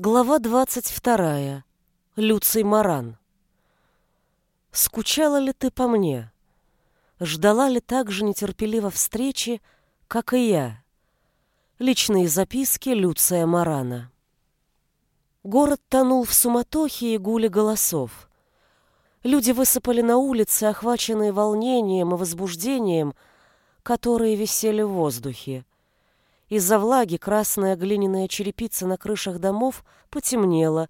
Глава двадцать вторая. Люций Маран. Скучала ли ты по мне? Ждала ли так же нетерпеливо встречи, как и я? Личные записки Люция Марана. Город тонул в суматохе и гуле голосов. Люди высыпали на улицы, охваченные волнением и возбуждением, которые висели в воздухе. Из-за влаги красная глиняная черепица на крышах домов потемнела,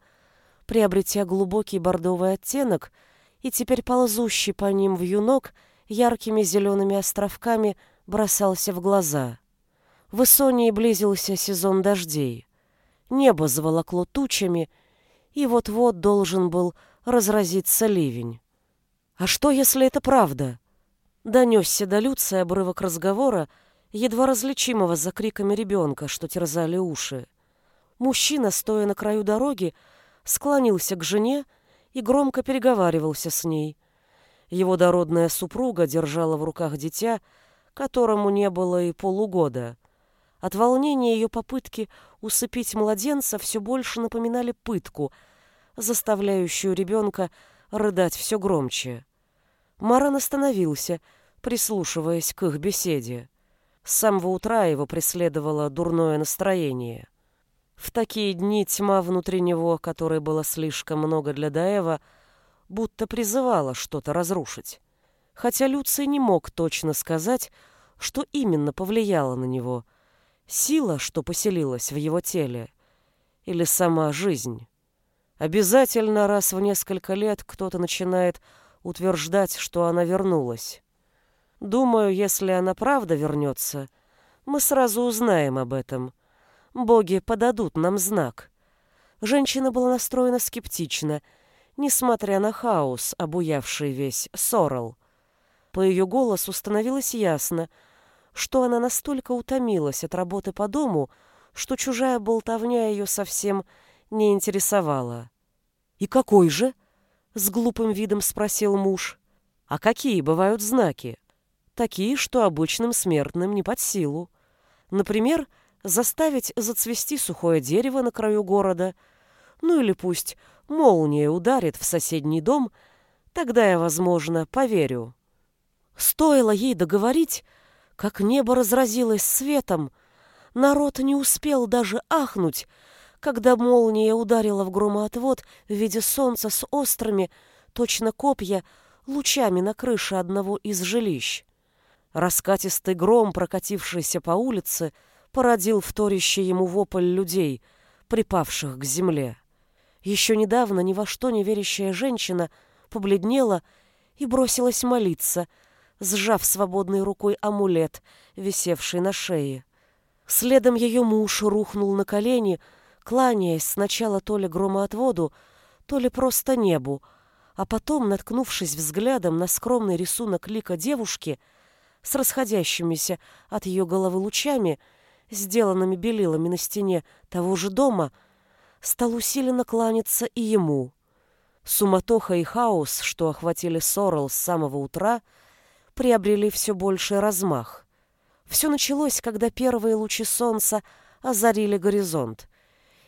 приобретя глубокий бордовый оттенок, и теперь ползущий по ним вьюнок яркими зелеными островками бросался в глаза. В Исонии близился сезон дождей. Небо заволокло тучами, и вот-вот должен был разразиться ливень. «А что, если это правда?» Донесся до Люция обрывок разговора, едва различимого за криками ребенка, что терзали уши. Мужчина, стоя на краю дороги, склонился к жене и громко переговаривался с ней. Его дородная супруга держала в руках дитя, которому не было и полугода. От волнения ее попытки усыпить младенца все больше напоминали пытку, заставляющую ребенка рыдать все громче. Маран остановился, прислушиваясь к их беседе. С самого утра его преследовало дурное настроение. В такие дни тьма внутри него, которой было слишком много для Даева, будто призывала что-то разрушить. Хотя Люций не мог точно сказать, что именно повлияло на него. Сила, что поселилась в его теле, или сама жизнь. Обязательно раз в несколько лет кто-то начинает утверждать, что она вернулась. Думаю, если она правда вернется, мы сразу узнаем об этом. Боги подадут нам знак. Женщина была настроена скептично, несмотря на хаос, обуявший весь Сорел. По ее голосу становилось ясно, что она настолько утомилась от работы по дому, что чужая болтовня ее совсем не интересовала. «И какой же?» — с глупым видом спросил муж. «А какие бывают знаки?» Такие, что обычным смертным не под силу. Например, заставить зацвести сухое дерево на краю города, ну или пусть молния ударит в соседний дом, тогда я, возможно, поверю. Стоило ей договорить, как небо разразилось светом, народ не успел даже ахнуть, когда молния ударила в громоотвод в виде солнца с острыми, точно копья, лучами на крыше одного из жилищ. Раскатистый гром, прокатившийся по улице, породил вторящий ему вопль людей, припавших к земле. Еще недавно ни во что не верящая женщина побледнела и бросилась молиться, сжав свободной рукой амулет, висевший на шее. Следом ее муж рухнул на колени, кланяясь сначала то ли громоотводу, то ли просто небу, а потом, наткнувшись взглядом на скромный рисунок лика девушки, с расходящимися от ее головы лучами, сделанными белилами на стене того же дома, стал усиленно кланяться и ему. Суматоха и хаос, что охватили Сорел с самого утра, приобрели все больший размах. Все началось, когда первые лучи солнца озарили горизонт.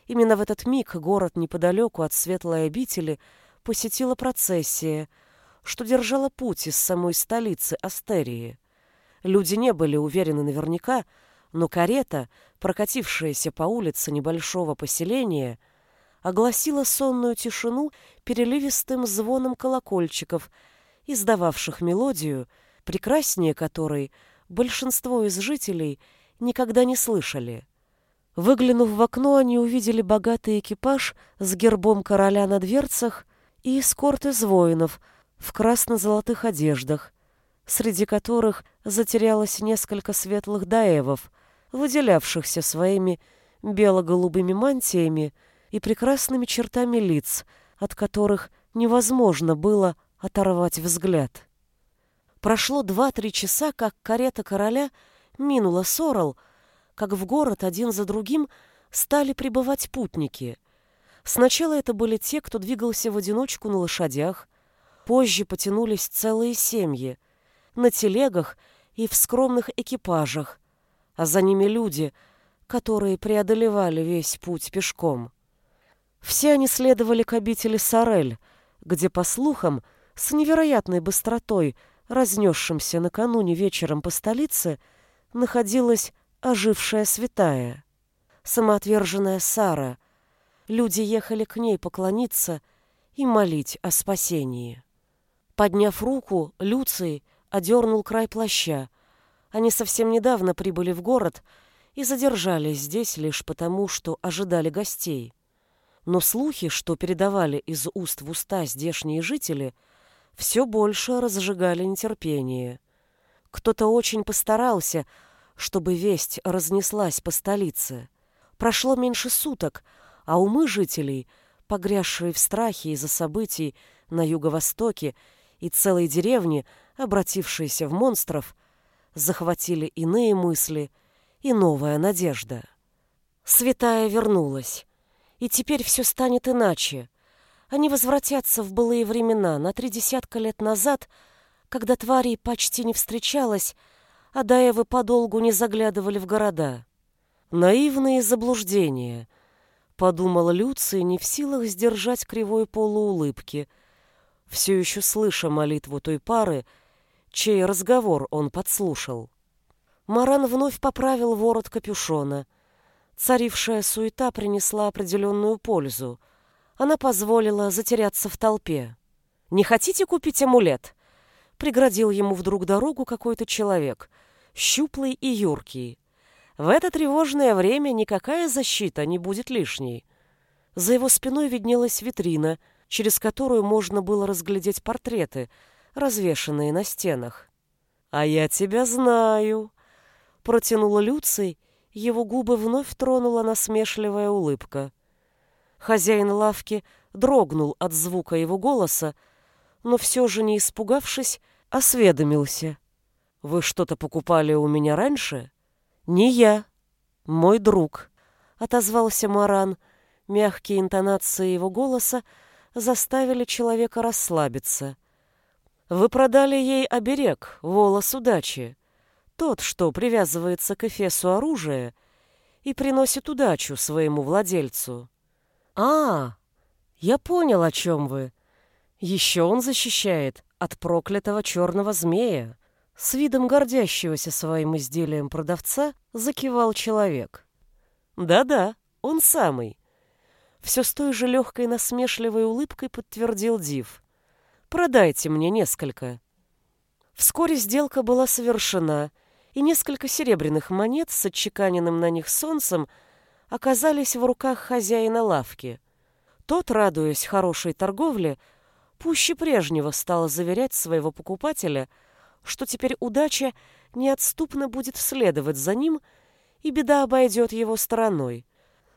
Именно в этот миг город неподалеку от светлой обители посетила процессия, что держала путь из самой столицы Астерии. Люди не были уверены наверняка, но карета, прокатившаяся по улице небольшого поселения, огласила сонную тишину переливистым звоном колокольчиков, издававших мелодию, прекраснее которой большинство из жителей никогда не слышали. Выглянув в окно, они увидели богатый экипаж с гербом короля на дверцах и эскорт из воинов в красно-золотых одеждах, среди которых затерялось несколько светлых даевов, выделявшихся своими бело-голубыми мантиями и прекрасными чертами лиц, от которых невозможно было оторвать взгляд. Прошло два-три часа, как карета короля минула Сорал, как в город один за другим стали прибывать путники. Сначала это были те, кто двигался в одиночку на лошадях, позже потянулись целые семьи — на телегах и в скромных экипажах, а за ними люди, которые преодолевали весь путь пешком. Все они следовали к обители Сорель, где, по слухам, с невероятной быстротой, разнесшимся накануне вечером по столице, находилась ожившая святая, самоотверженная Сара. Люди ехали к ней поклониться и молить о спасении. Подняв руку, Люций одернул край плаща. Они совсем недавно прибыли в город и задержались здесь лишь потому, что ожидали гостей. Но слухи, что передавали из уст в уста здешние жители, все больше разжигали нетерпение. Кто-то очень постарался, чтобы весть разнеслась по столице. Прошло меньше суток, а умы жителей, погрязшие в страхе из-за событий на юго-востоке и целой деревни, обратившиеся в монстров, захватили иные мысли и новая надежда. Святая вернулась, и теперь все станет иначе. Они возвратятся в былые времена, на три десятка лет назад, когда тварей почти не встречалось, а даевы подолгу не заглядывали в города. Наивные заблуждения, подумал Люций, не в силах сдержать кривой полуулыбки, все еще слыша молитву той пары, чей разговор он подслушал. Маран вновь поправил ворот капюшона. Царившая суета принесла определенную пользу. Она позволила затеряться в толпе. «Не хотите купить амулет?» Преградил ему вдруг дорогу какой-то человек, щуплый и юркий. В это тревожное время никакая защита не будет лишней. За его спиной виднелась витрина, через которую можно было разглядеть портреты, развешанные на стенах. «А я тебя знаю», — протянула Люций, его губы вновь тронула насмешливая улыбка. Хозяин лавки дрогнул от звука его голоса, но все же, не испугавшись, осведомился. «Вы что-то покупали у меня раньше?» «Не я, мой друг», — отозвался Маран. Мягкие интонации его голоса заставили человека расслабиться. «Вы продали ей оберег, волос удачи, тот, что привязывается к эфесу оружия и приносит удачу своему владельцу». «А, я понял, о чем вы. Еще он защищает от проклятого черного змея. С видом гордящегося своим изделием продавца закивал человек. «Да-да, он самый». Все с той же легкой насмешливой улыбкой подтвердил Див. «Продайте мне несколько». Вскоре сделка была совершена, и несколько серебряных монет с отчеканенным на них солнцем оказались в руках хозяина лавки. Тот, радуясь хорошей торговле, пуще прежнего стал заверять своего покупателя, что теперь удача неотступно будет следовать за ним, и беда обойдет его стороной.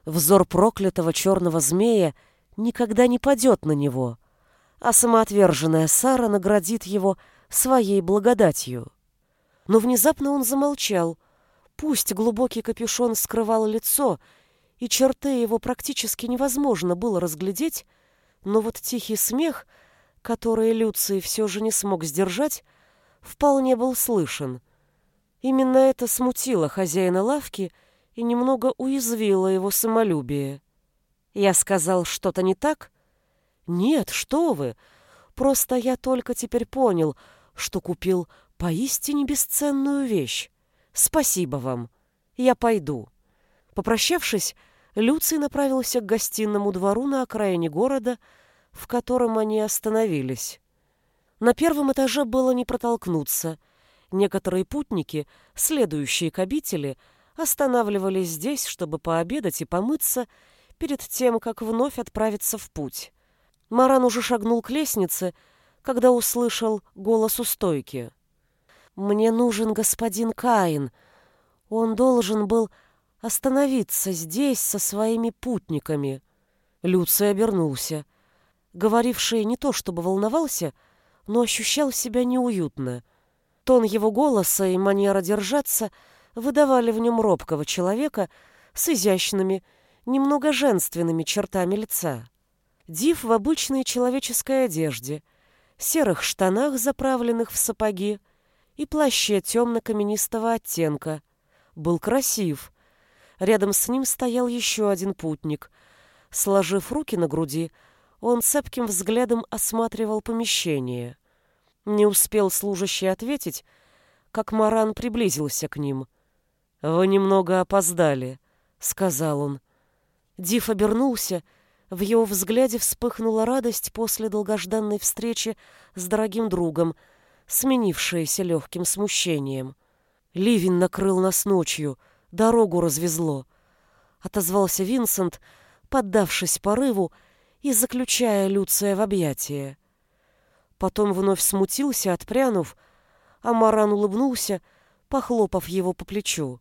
Взор проклятого черного змея никогда не падет на него, а самоотверженная Сара наградит его своей благодатью. Но внезапно он замолчал. Пусть глубокий капюшон скрывал лицо, и черты его практически невозможно было разглядеть, но вот тихий смех — которые Люций все же не смог сдержать, вполне был слышен. Именно это смутило хозяина лавки и немного уязвило его самолюбие. Я сказал что-то не так? Нет, что вы! Просто я только теперь понял, что купил поистине бесценную вещь. Спасибо вам. Я пойду. Попрощавшись, Люций направился к гостиному двору на окраине города, в котором они остановились. На первом этаже было не протолкнуться. Некоторые путники, следующие к обители, останавливались здесь, чтобы пообедать и помыться перед тем, как вновь отправиться в путь. Маран уже шагнул к лестнице, когда услышал голос у стойки. «Мне нужен господин Каин. Он должен был остановиться здесь со своими путниками». Люций обернулся говоривший не то чтобы волновался, но ощущал себя неуютно. Тон его голоса и манера держаться выдавали в нем робкого человека с изящными, немного женственными чертами лица. Див в обычной человеческой одежде, серых штанах, заправленных в сапоги, и плаще темно-каменистого оттенка. Был красив. Рядом с ним стоял еще один путник — Сложив руки на груди, он цепким взглядом осматривал помещение. Не успел служащий ответить, как Маран приблизился к ним. «Вы немного опоздали», — сказал он. Див обернулся, в его взгляде вспыхнула радость после долгожданной встречи с дорогим другом, сменившаяся легким смущением. «Ливень накрыл нас ночью, дорогу развезло», — отозвался Винсент, поддавшись порыву и заключая Люция в объятия. Потом вновь смутился, отпрянув, а Маран улыбнулся, похлопав его по плечу.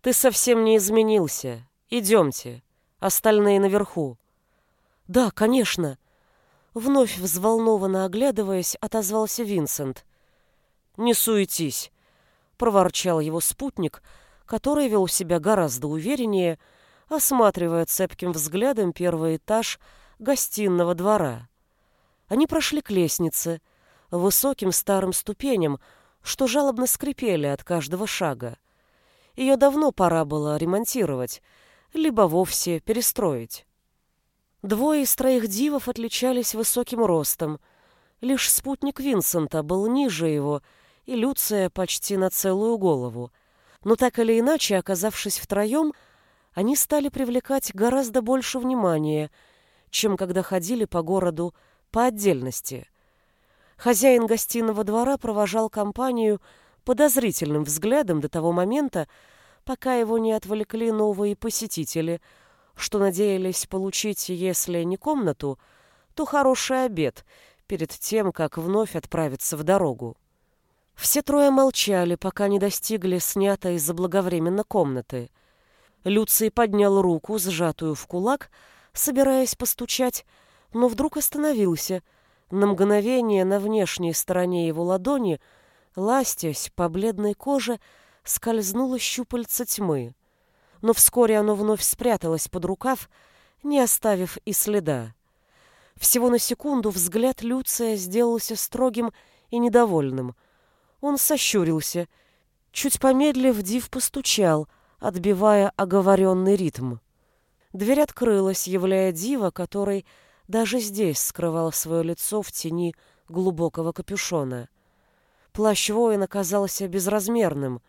«Ты совсем не изменился. Идемте. Остальные наверху». «Да, конечно». Вновь взволнованно оглядываясь, отозвался Винсент. «Не суетись», — проворчал его спутник, который вел себя гораздо увереннее, осматривая цепким взглядом первый этаж гостиного двора. Они прошли к лестнице, высоким старым ступеням, что жалобно скрипели от каждого шага. Ее давно пора было ремонтировать, либо вовсе перестроить. Двое из троих дивов отличались высоким ростом. Лишь спутник Винсента был ниже его, и Люция почти на целую голову. Но так или иначе, оказавшись втроем, они стали привлекать гораздо больше внимания, чем когда ходили по городу по отдельности. Хозяин гостиного двора провожал компанию подозрительным взглядом до того момента, пока его не отвлекли новые посетители, что надеялись получить, если не комнату, то хороший обед перед тем, как вновь отправиться в дорогу. Все трое молчали, пока не достигли снятой заблаговременно комнаты. Люций поднял руку, сжатую в кулак, собираясь постучать, но вдруг остановился — на мгновение на внешней стороне его ладони, ластясь по бледной коже, скользнуло щупальце тьмы. Но вскоре оно вновь спряталось под рукав, не оставив и следа. Всего на секунду взгляд Люция сделался строгим и недовольным. Он сощурился. Чуть помедлив, Див постучал, отбивая оговоренный ритм. Дверь открылась, являя Дива, который даже здесь скрывал свое лицо в тени глубокого капюшона. Плащ воина казался безразмерным.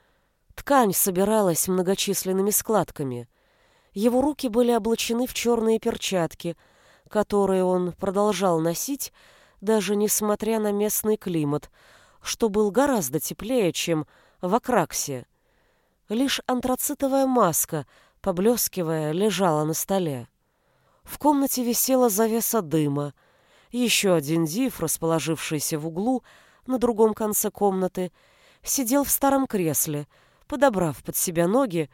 Ткань собиралась многочисленными складками. Его руки были облачены в черные перчатки, которые он продолжал носить, даже несмотря на местный климат, что был гораздо теплее, чем в Акраксе. Лишь антрацитовая маска, поблескивая, лежала на столе. В комнате висела завеса дыма. Еще один див, расположившийся в углу на другом конце комнаты, сидел в старом кресле, подобрав под себя ноги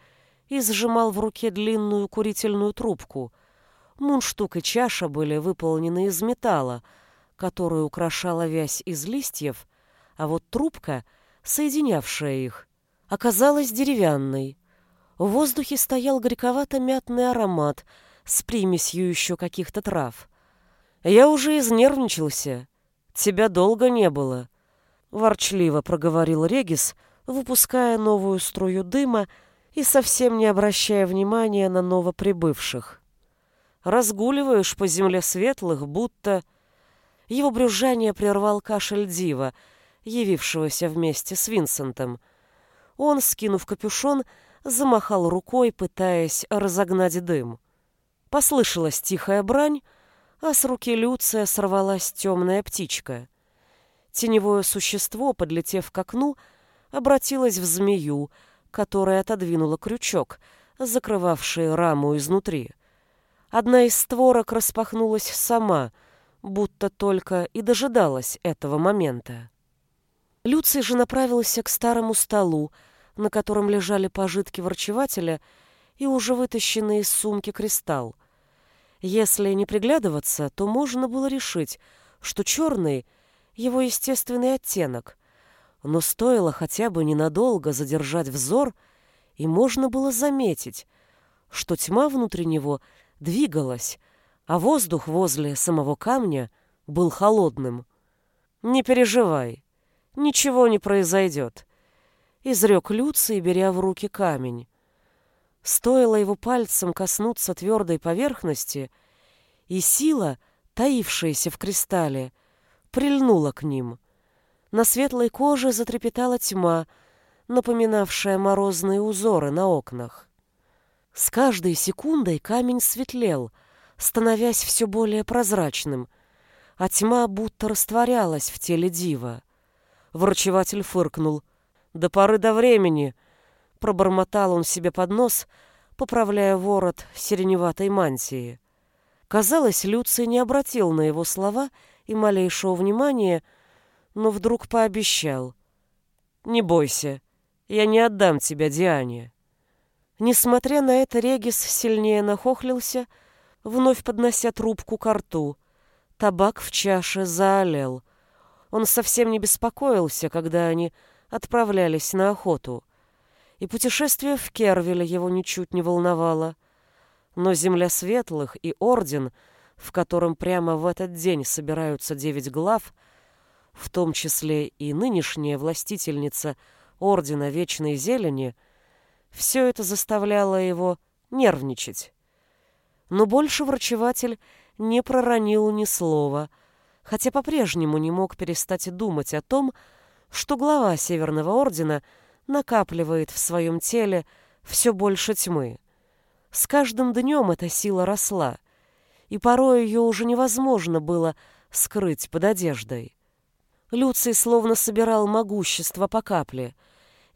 и сжимал в руке длинную курительную трубку. Мундштук и чаша были выполнены из металла, которую украшала вязь из листьев, а вот трубка, соединявшая их, оказалась деревянной. В воздухе стоял горьковато-мятный аромат — с примесью еще каких-то трав. Я уже изнервничался. Тебя долго не было. Ворчливо проговорил Регис, выпуская новую струю дыма и совсем не обращая внимания на новоприбывших. Разгуливаешь по земле светлых, будто... Его брюзжание прервал кашель Дива, явившегося вместе с Винсентом. Он, скинув капюшон, замахал рукой, пытаясь разогнать дым. Послышалась тихая брань, а с руки Люция сорвалась темная птичка. Теневое существо, подлетев к окну, обратилось в змею, которая отодвинула крючок, закрывавший раму изнутри. Одна из створок распахнулась сама, будто только и дожидалась этого момента. Люций же направился к старому столу, на котором лежали пожитки ворчевателя и уже вытащенный из сумки кристалл. Если не приглядываться, то можно было решить, что черный — его естественный оттенок. Но стоило хотя бы ненадолго задержать взор, и можно было заметить, что тьма внутри него двигалась, а воздух возле самого камня был холодным. «Не переживай, ничего не произойдет», — изрек Люций, беря в руки камень. Стоило его пальцем коснуться твердой поверхности, и сила, таившаяся в кристалле, прильнула к ним. На светлой коже затрепетала тьма, напоминавшая морозные узоры на окнах. С каждой секундой камень светлел, становясь все более прозрачным, а тьма будто растворялась в теле дива. Врачеватель фыркнул. «До поры до времени!» Пробормотал он себе под нос, поправляя ворот сиреневатой мантии. Казалось, Люций не обратил на его слова и малейшего внимания, но вдруг пообещал. «Не бойся, я не отдам тебя Диане». Несмотря на это, Регис сильнее нахохлился, вновь поднося трубку к рту. Табак в чаше заолел. Он совсем не беспокоился, когда они отправлялись на охоту. И путешествие в Кервиле его ничуть не волновало. Но земля светлых и орден, в котором прямо в этот день собираются девять глав, в том числе и нынешняя властительница Ордена Вечной Зелени — все это заставляло его нервничать. Но больше врачеватель не проронил ни слова, хотя по-прежнему не мог перестать думать о том, что глава Северного Ордена накапливает в своем теле все больше тьмы. С каждым днем эта сила росла, и порой ее уже невозможно было скрыть под одеждой. Люций словно собирал могущество по капле —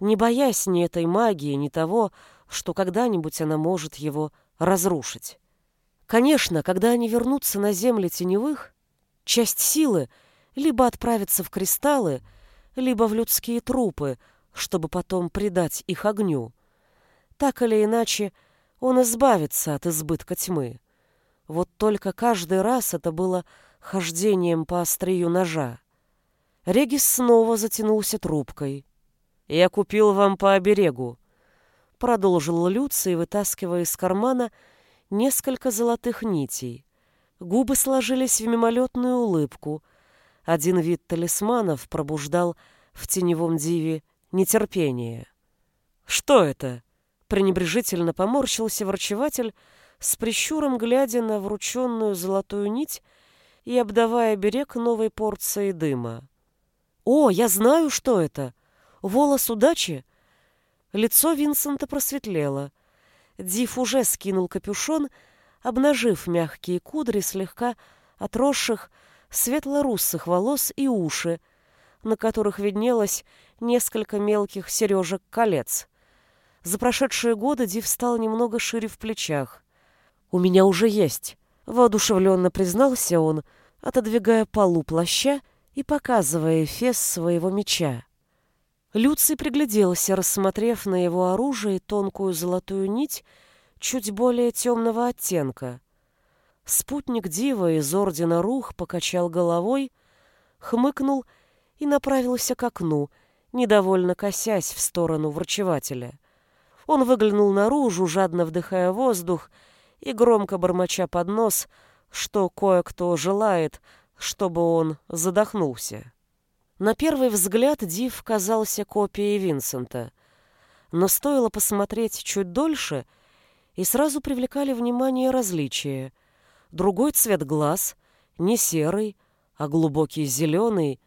не боясь ни этой магии, ни того, что когда-нибудь она может его разрушить. Конечно, когда они вернутся на земли теневых, часть силы либо отправится в кристаллы, либо в людские трупы, чтобы потом предать их огню. Так или иначе, он избавится от избытка тьмы. Вот только каждый раз это было хождением по острию ножа. Регис снова затянулся трубкой. «Я купил вам по оберегу», — продолжил Люций, вытаскивая из кармана несколько золотых нитей. Губы сложились в мимолетную улыбку. Один вид талисманов пробуждал в теневом диве нетерпение. «Что это?» — пренебрежительно поморщился врачеватель, с прищуром глядя на врученную золотую нить и обдавая берег новой порцией дыма. «О, я знаю, что это!» Волос удачи? Лицо Винсента просветлело. Див уже скинул капюшон, обнажив мягкие кудри слегка отросших светло-русых волос и уши, на которых виднелось несколько мелких сережек-колец. За прошедшие годы Див стал немного шире в плечах. «У меня уже есть», — воодушевленно признался он, отодвигая полу плаща и показывая эфес своего меча. Люций пригляделся, рассмотрев на его оружие тонкую золотую нить чуть более темного оттенка. Спутник Дива из Ордена Рух покачал головой, хмыкнул и направился к окну, недовольно косясь в сторону врачевателя. Он выглянул наружу, жадно вдыхая воздух и громко бормоча под нос, что кое-кто желает, чтобы он задохнулся. На первый взгляд Див казался копией Винсента, но стоило посмотреть чуть дольше, и сразу привлекали внимание различия. Другой цвет глаз, не серый, а глубокий зеленый,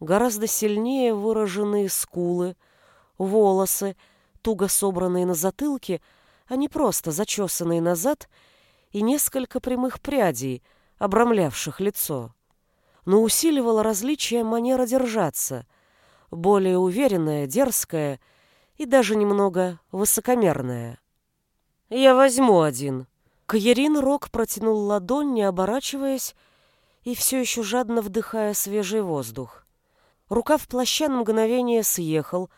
гораздо сильнее выраженные скулы, волосы, туго собранные на затылке, а не просто зачесанные назад, и несколько прямых прядей, обрамлявших лицо но усиливало различие манера держаться, более уверенная, дерзкая и даже немного высокомерная. «Я возьму один». Каерин Рок протянул ладонь, не оборачиваясь и все еще жадно вдыхая свежий воздух. Рукав плаща на мгновение съехал,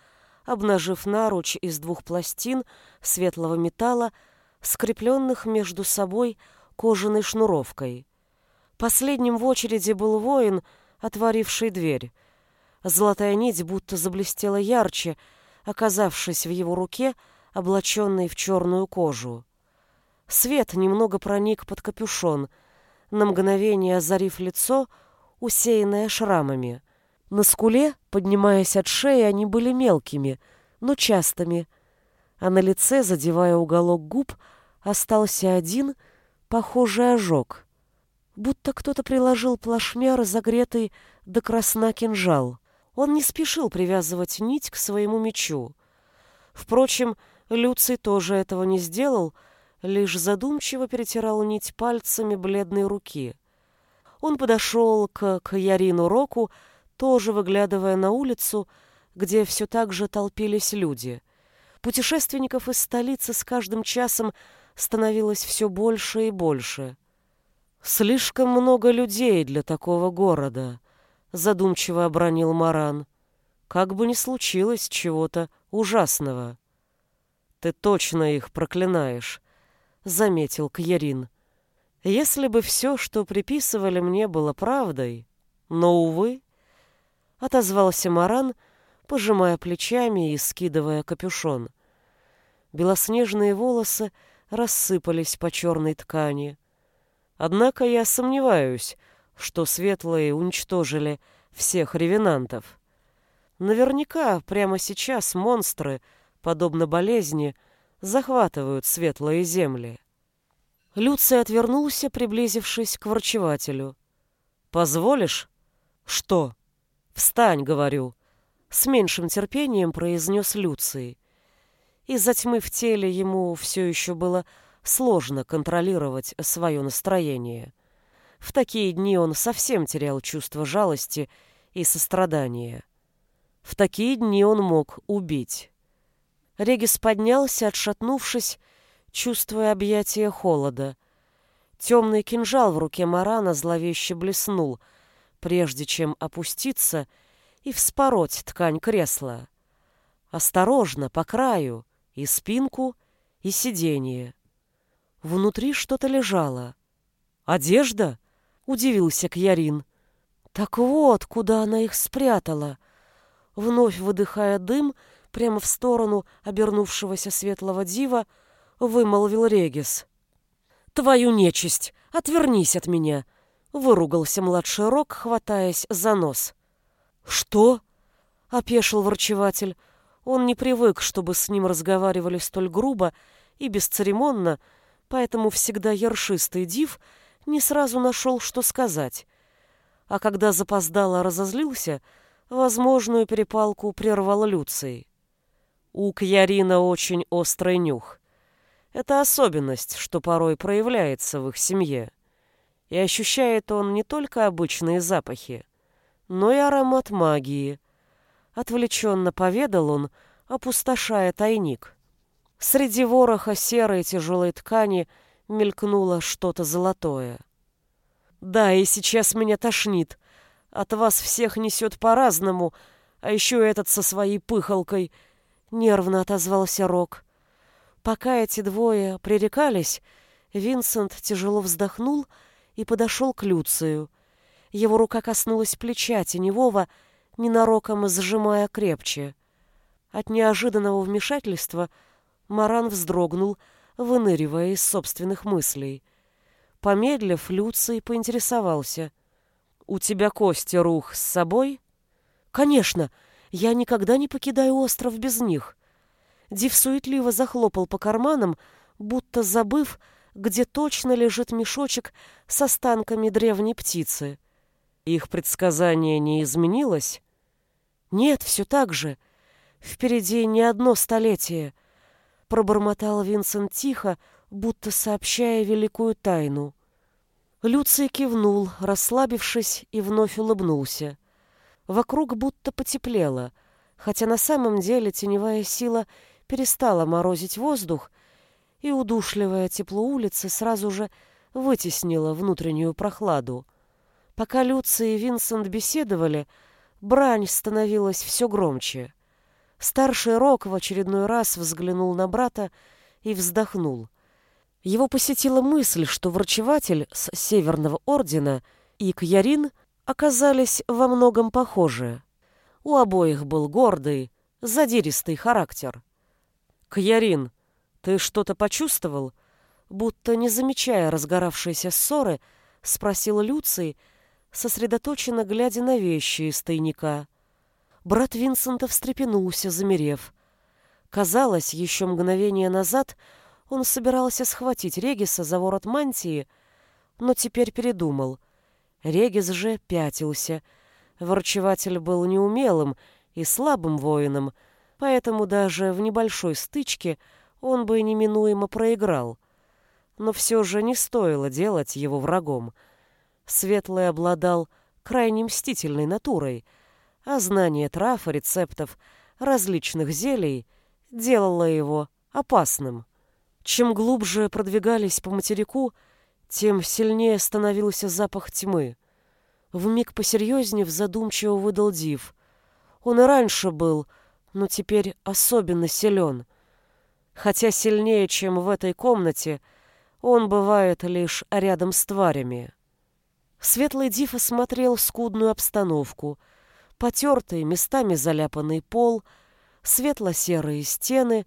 обнажив наруч из двух пластин светлого металла, скрепленных между собой кожаной шнуровкой. Последним в очереди был воин, отворивший дверь. Золотая нить будто заблестела ярче, оказавшись в его руке, облаченной в черную кожу. Свет немного проник под капюшон, на мгновение озарив лицо, усеянное шрамами. На скуле, поднимаясь от шеи, они были мелкими, но частыми, а на лице, задевая уголок губ, остался один, похожий ожог. Будто кто-то приложил плашмя разогретый до красна кинжал. Он не спешил привязывать нить к своему мечу. Впрочем, Люций тоже этого не сделал, лишь задумчиво перетирал нить пальцами бледной руки. Он подошел к Каярину Року, тоже выглядывая на улицу, где все так же толпились люди. Путешественников из столицы с каждым часом становилось все больше и больше. «Слишком много людей для такого города», — задумчиво обронил Маран. «Как бы ни случилось чего-то ужасного». «Ты точно их проклинаешь», — заметил Кьярин. «Если бы все, что приписывали мне, было правдой, но, увы...» — отозвался Маран, пожимая плечами и скидывая капюшон. Белоснежные волосы рассыпались по черной ткани. Однако я сомневаюсь, что светлые уничтожили всех ревенантов. Наверняка прямо сейчас монстры — подобно болезни, захватывают светлые земли. Люций отвернулся, приблизившись к врачевателю. «Позволишь?» «Что?» «Встань», — говорю. С меньшим терпением произнес Люций. Из-за тьмы в теле ему все еще было сложно контролировать свое настроение. В такие дни он совсем терял чувство жалости и сострадания. В такие дни он мог убить. Регис поднялся, отшатнувшись, чувствуя объятие холода. Темный кинжал в руке Марана зловеще блеснул, прежде чем опуститься и вспороть ткань кресла. Осторожно, по краю, и спинку, и сиденье. Внутри что-то лежало. «Одежда?» — удивился Кьярин. «Так вот, куда она их спрятала!» Вновь выдыхая дым, — прямо в сторону обернувшегося светлого дива, вымолвил Регис. «Твою нечисть! Отвернись от меня!» — выругался младший Рок, хватаясь за нос. «Что?» — опешил ворчеватель. Он не привык, чтобы с ним разговаривали столь грубо и бесцеремонно, поэтому всегда ершистый див не сразу нашел, что сказать. А когда запоздало разозлился, возможную перепалку прервал Люций. У Кьярина очень острый нюх. Это особенность, что порой проявляется в их семье. И ощущает он не только обычные запахи, но и аромат магии. Отвлеченно поведал он, опустошая тайник. Среди вороха серой тяжелой ткани мелькнуло что-то золотое. «Да, и сейчас меня тошнит. От вас всех несет по-разному, а еще этот со своей пыхалкой — нервно отозвался Рок. Пока эти двое пререкались, Винсент тяжело вздохнул и подошел к Люцию. Его рука коснулась плеча Теневого, ненароком сжимая крепче. От неожиданного вмешательства Маран вздрогнул, выныривая из собственных мыслей. Помедлив, Люций поинтересовался. «У тебя кости рух с собой?» «Конечно!» Я никогда не покидаю остров без них. Див суетливо захлопал по карманам, будто забыв, где точно лежит мешочек с останками древней птицы. Их предсказание не изменилось? Нет, все так же. Впереди не одно столетие. Пробормотал Винсент тихо, будто сообщая великую тайну. Люций кивнул, расслабившись, и вновь улыбнулся. Вокруг будто потеплело, хотя на самом деле теневая сила перестала морозить воздух, и удушливое тепло улицы сразу же вытеснило внутреннюю прохладу. Пока Люци и Винсент беседовали, брань становилась все громче. Старший Рок в очередной раз взглянул на брата и вздохнул. Его посетила мысль, что врачеватель с Северного Ордена и Кьярин — оказались во многом похожи. У обоих был гордый, задиристый характер. «Кьярин, ты что-то почувствовал?» Будто не замечая разгоравшейся ссоры, спросил Люций, сосредоточенно глядя на вещи из тайника. Брат Винсента встрепенулся, замерев. Казалось, еще мгновение назад он собирался схватить Региса за ворот мантии, но теперь передумал. Регис же пятился. Ворчеватель был неумелым и слабым воином, поэтому даже в небольшой стычке он бы неминуемо проиграл. Но все же не стоило делать его врагом. Светлый обладал крайне мстительной натурой, а знание трав и рецептов различных зелий делало его опасным. Чем глубже продвигались по материку, тем сильнее становился запах тьмы. Вмиг посерьезнее задумчиво выдал Див. Он и раньше был, но теперь особенно силен. Хотя сильнее, чем в этой комнате, он бывает лишь рядом с тварями. Светлый Див осмотрел скудную обстановку. Потертый, местами заляпанный пол, светло-серые стены,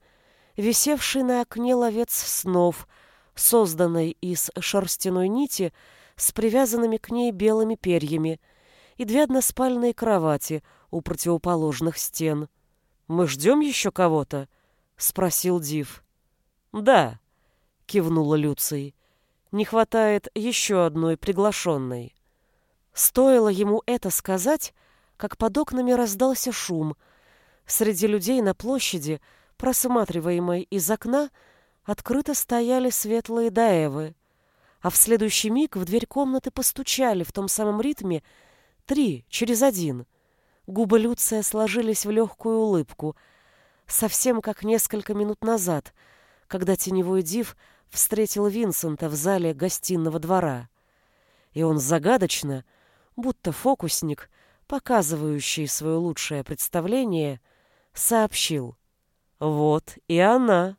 висевший на окне ловец снов, созданный из шерстяной нити с привязанными к ней белыми перьями, и две односпальные кровати у противоположных стен. «Мы ждем еще кого-то?» — спросил Див. «Да», — кивнула Люций не хватает еще одной приглашенной. Стоило ему это сказать, как под окнами раздался шум. Среди людей на площади, просматриваемой из окна, открыто стояли светлые даевы, а в следующий миг в дверь комнаты постучали в том самом ритме три через один. Губы Люция сложились в легкую улыбку, совсем как несколько минут назад, когда теневой див — встретил Винсента в зале гостиного двора. И он загадочно, будто фокусник, показывающий свое лучшее представление, сообщил. «Вот и она!»